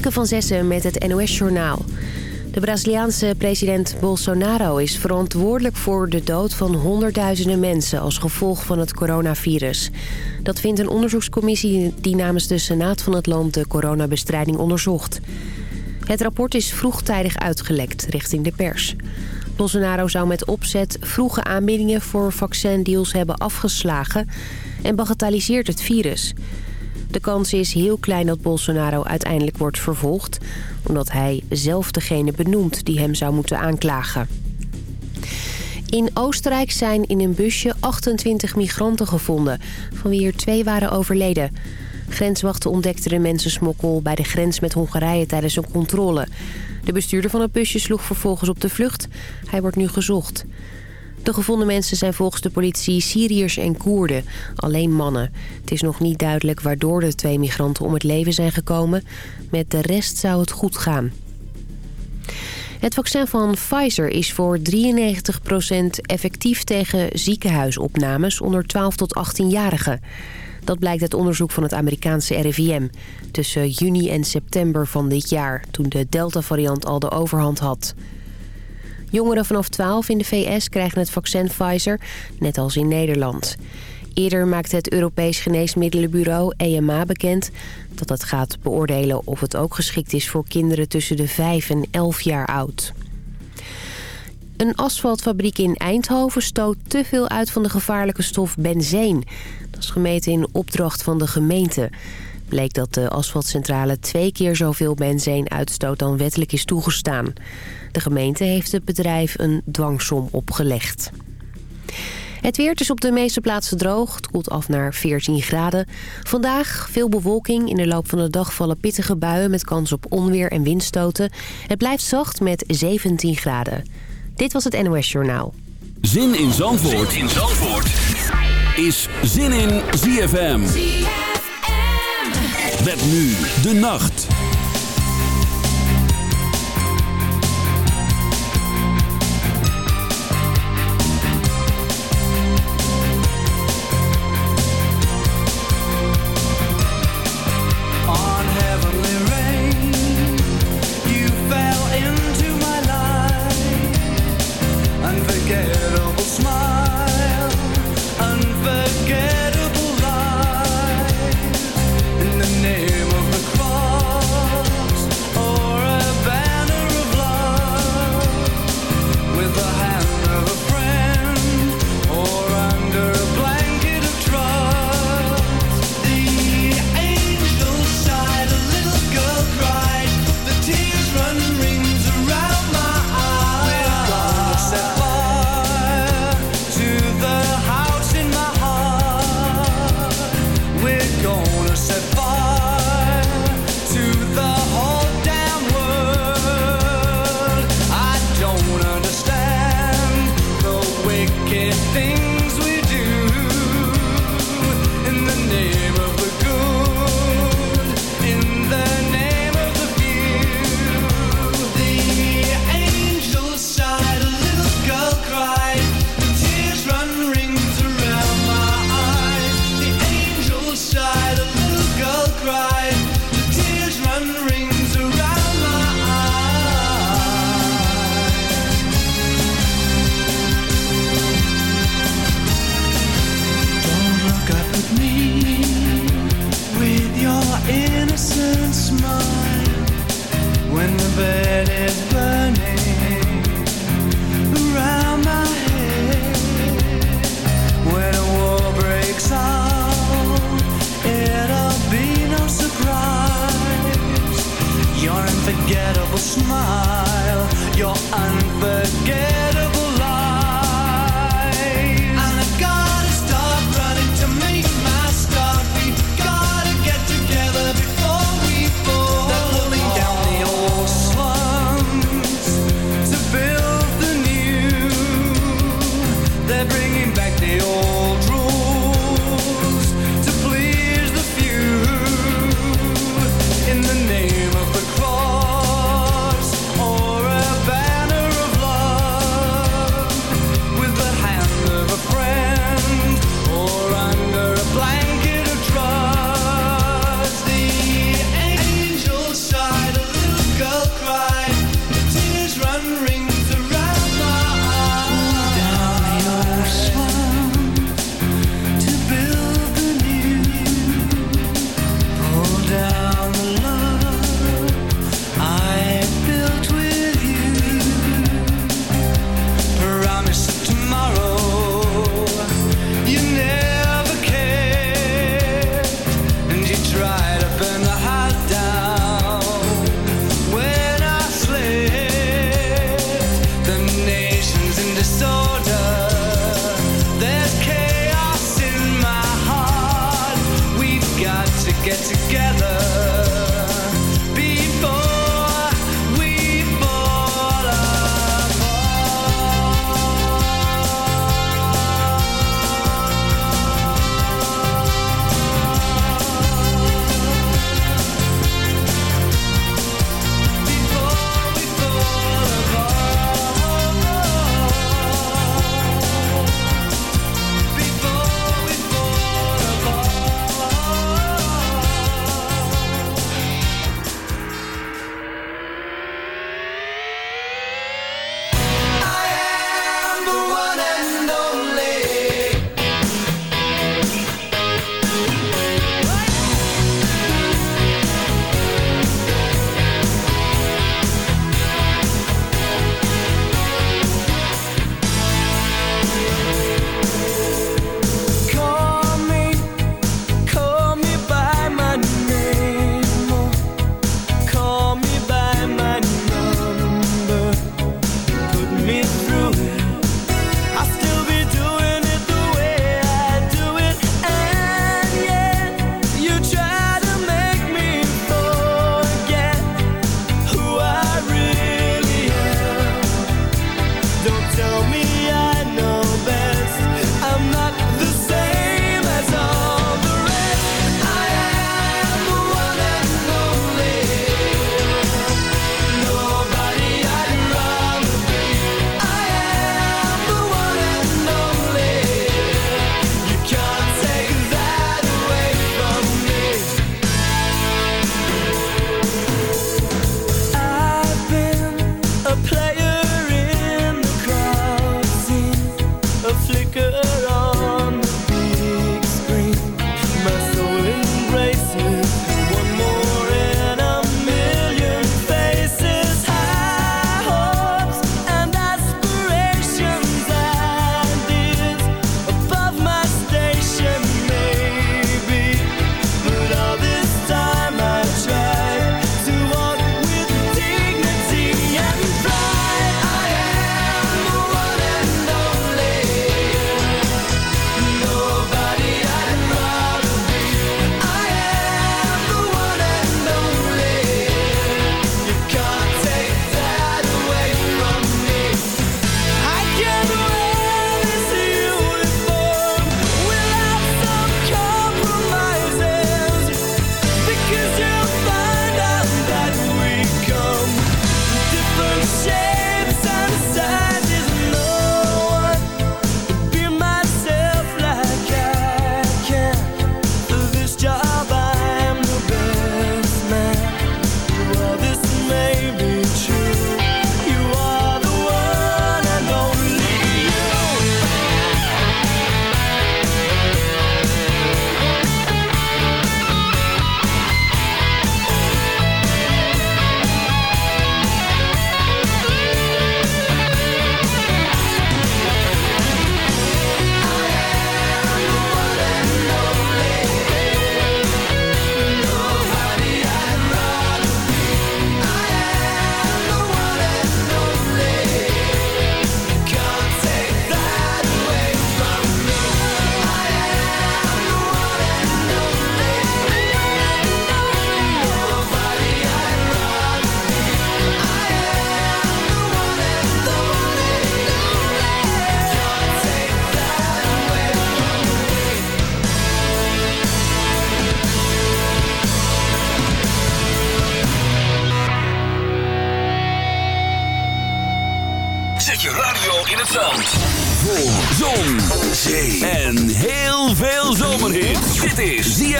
Van Zessen met het NOS-journaal. De Braziliaanse president Bolsonaro is verantwoordelijk voor de dood van honderdduizenden mensen als gevolg van het coronavirus. Dat vindt een onderzoekscommissie die namens de Senaat van het land de coronabestrijding onderzocht. Het rapport is vroegtijdig uitgelekt richting de pers. Bolsonaro zou met opzet vroege aanbiedingen voor vaccindeals hebben afgeslagen en bagatelliseert het virus. De kans is heel klein dat Bolsonaro uiteindelijk wordt vervolgd... omdat hij zelf degene benoemt die hem zou moeten aanklagen. In Oostenrijk zijn in een busje 28 migranten gevonden... van wie er twee waren overleden. Grenswachten ontdekten de mensensmokkel bij de grens met Hongarije tijdens een controle. De bestuurder van het busje sloeg vervolgens op de vlucht. Hij wordt nu gezocht. De gevonden mensen zijn volgens de politie Syriërs en Koerden. Alleen mannen. Het is nog niet duidelijk waardoor de twee migranten om het leven zijn gekomen. Met de rest zou het goed gaan. Het vaccin van Pfizer is voor 93% effectief tegen ziekenhuisopnames onder 12 tot 18-jarigen. Dat blijkt uit onderzoek van het Amerikaanse RIVM. Tussen juni en september van dit jaar, toen de Delta-variant al de overhand had. Jongeren vanaf 12 in de VS krijgen het vaccin Pfizer, net als in Nederland. Eerder maakte het Europees Geneesmiddelenbureau EMA bekend... dat het gaat beoordelen of het ook geschikt is voor kinderen tussen de 5 en 11 jaar oud. Een asfaltfabriek in Eindhoven stoot te veel uit van de gevaarlijke stof benzeen. Dat is gemeten in opdracht van de gemeente. Bleek dat de asfaltcentrale twee keer zoveel benzeen uitstoot dan wettelijk is toegestaan. De gemeente heeft het bedrijf een dwangsom opgelegd. Het weer is op de meeste plaatsen droog. Het koelt af naar 14 graden. Vandaag veel bewolking. In de loop van de dag vallen pittige buien met kans op onweer en windstoten. Het blijft zacht met 17 graden. Dit was het NOS Journaal. Zin in Zandvoort, zin in Zandvoort. is Zin in ZFM. Met nu de nacht.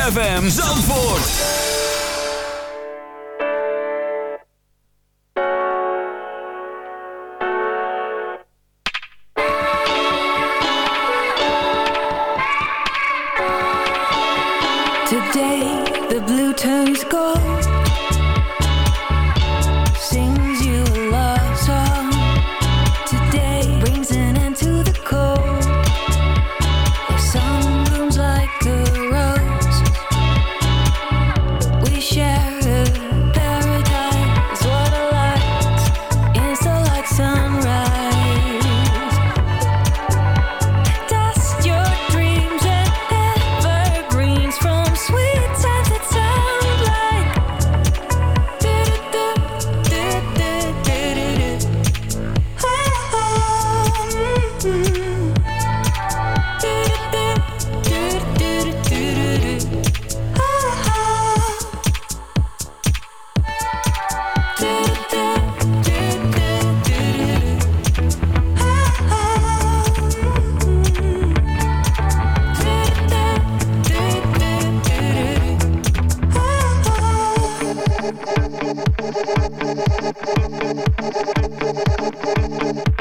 ZFM Zandvoort.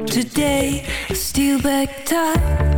Today, steal back time.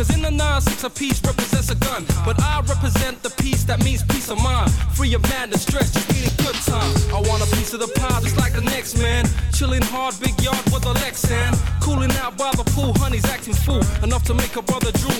Cause in the nine, six, a piece represents a gun. But I represent the peace that means peace of mind. Free of madness, stress, just needing good time. I want a piece of the pie just like the next man. Chilling hard, big yard with a Lexan. Cooling out by the pool, honey's acting fool. Enough to make a brother drool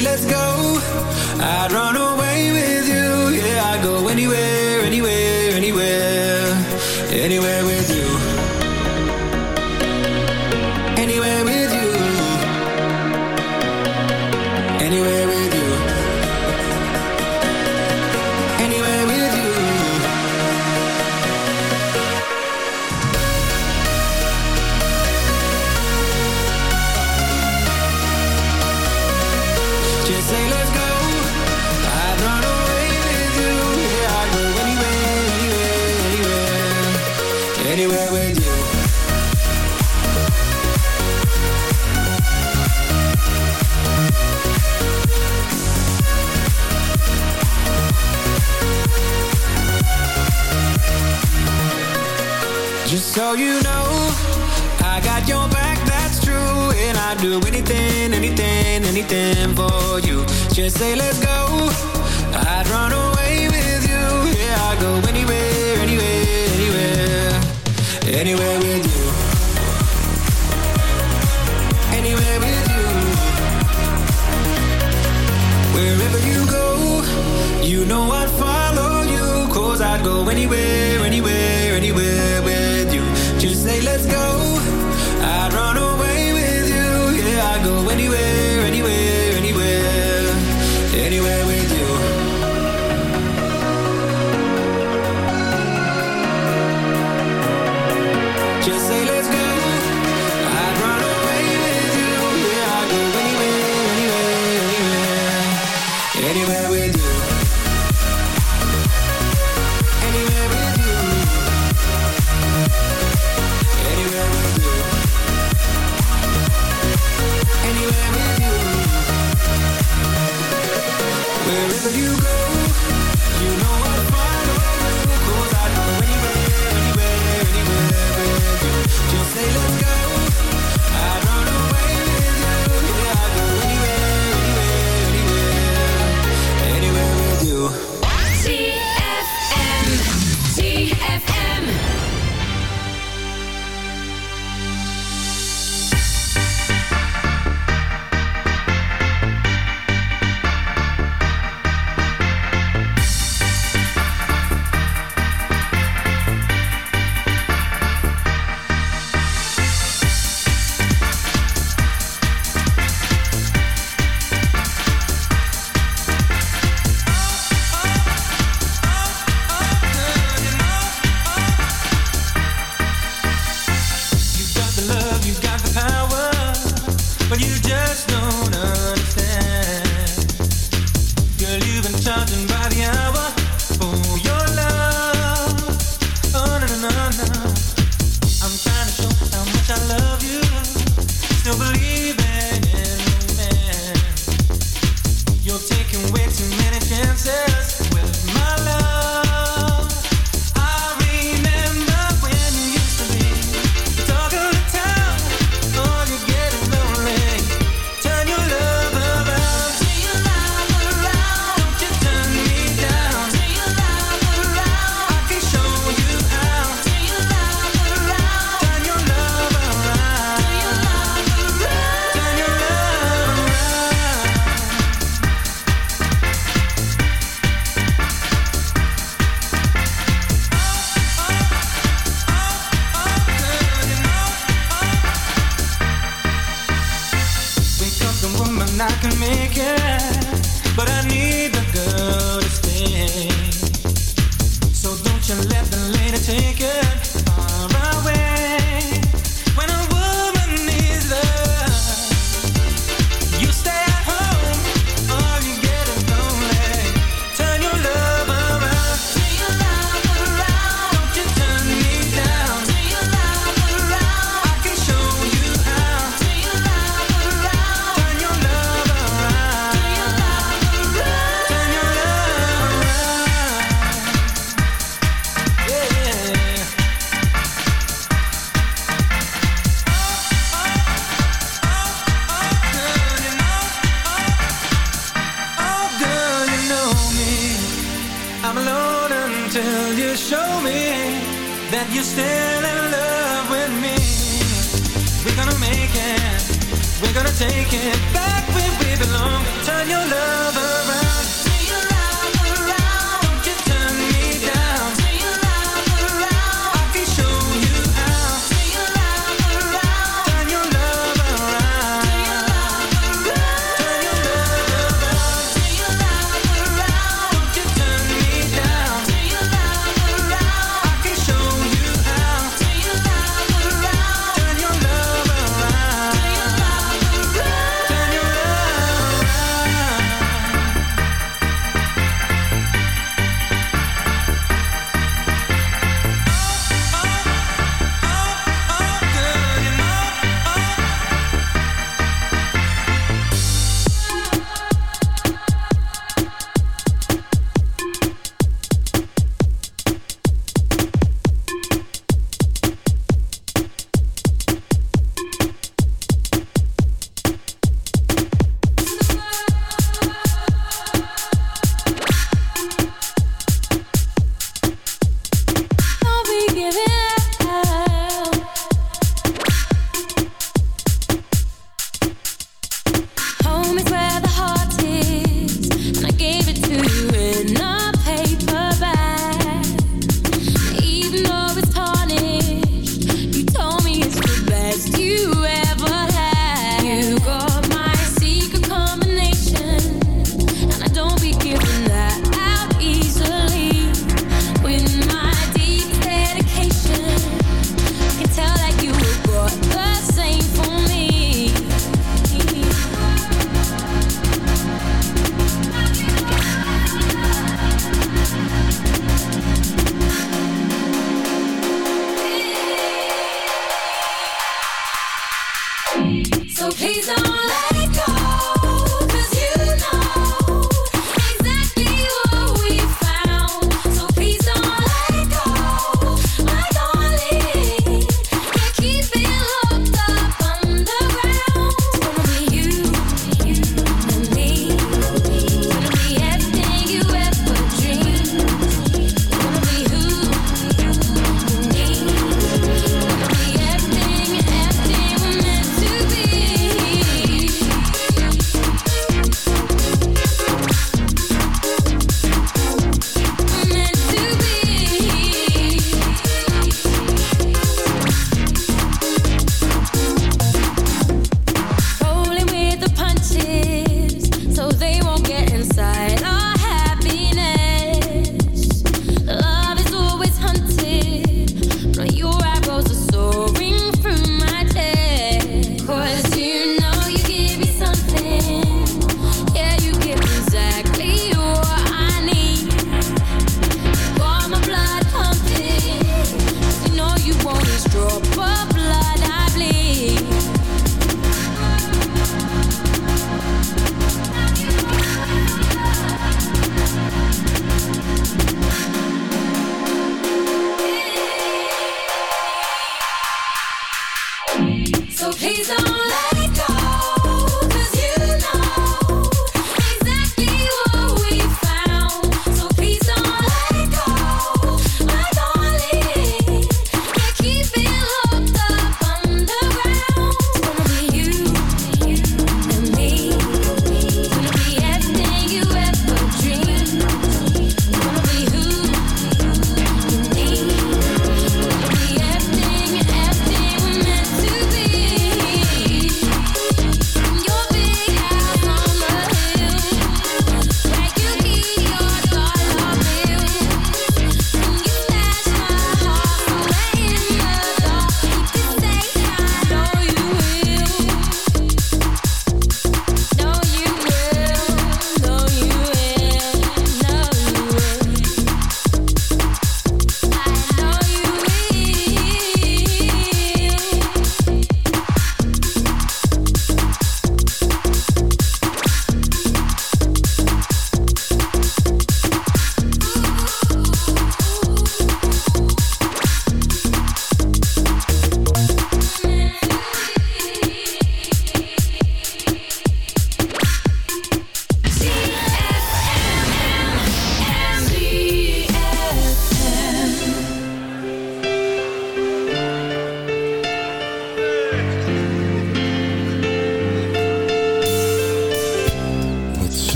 let's go.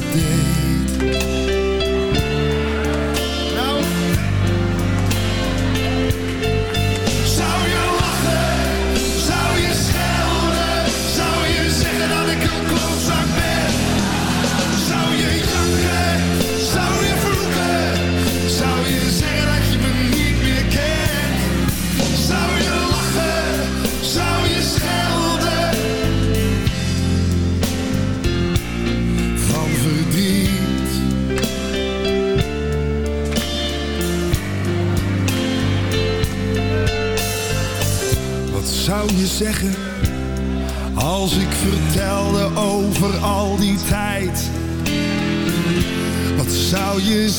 day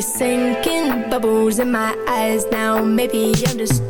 sinking, bubbles in my eyes now. Maybe I'm just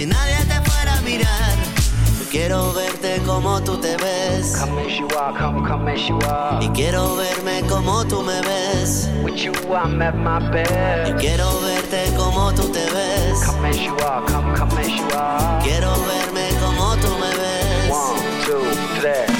si nadie te fuera a mirar. Yo quiero verte como tú te ves. Y quiero verme como tú me ves. Yo quiero verte como tú te ves. Quiero verme como tú me ves. One, two, three.